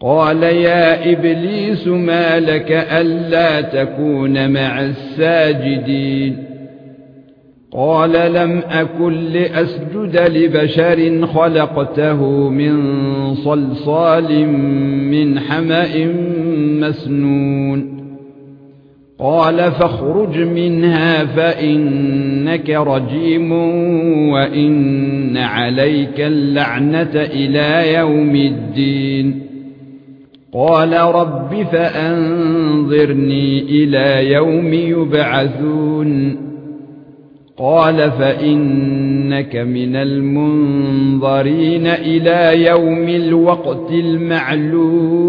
قال يا إبليس ما لك ألا تكون مع الساجدين. قال لم أكن لأسجد لبشر خلقته من صلصال من حمأ مسنون. قال فاخرج منها فإنك رجيم وإن عليك اللعنة إلى يوم الدين. قال رب فأنظرني إلى يوم يبعثون. قال فإنك من المنظرين إلى يوم الوقت المعلوم.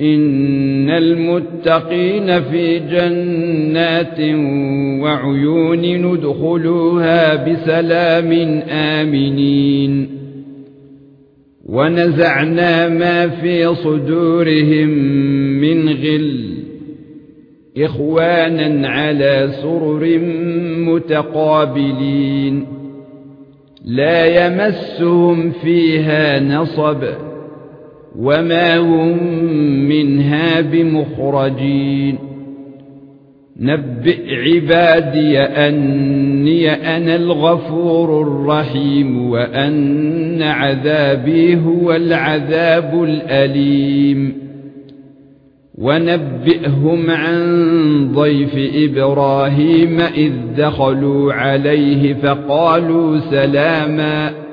إن المتقين في جنات وعيون ندخلوها بسلام آمنين. ونزعنا ما في صدورهم من غل إخوانا على سرر متقابلين. لا يمسهم فيها نصب وما هم منها بمخرجين نبئ عبادي اني أنا الغفور الرحيم وان عذابي هو العذاب الاليم ونبئهم عن ضيف إبراهيم اذ دخلوا عليه فقالوا سلاما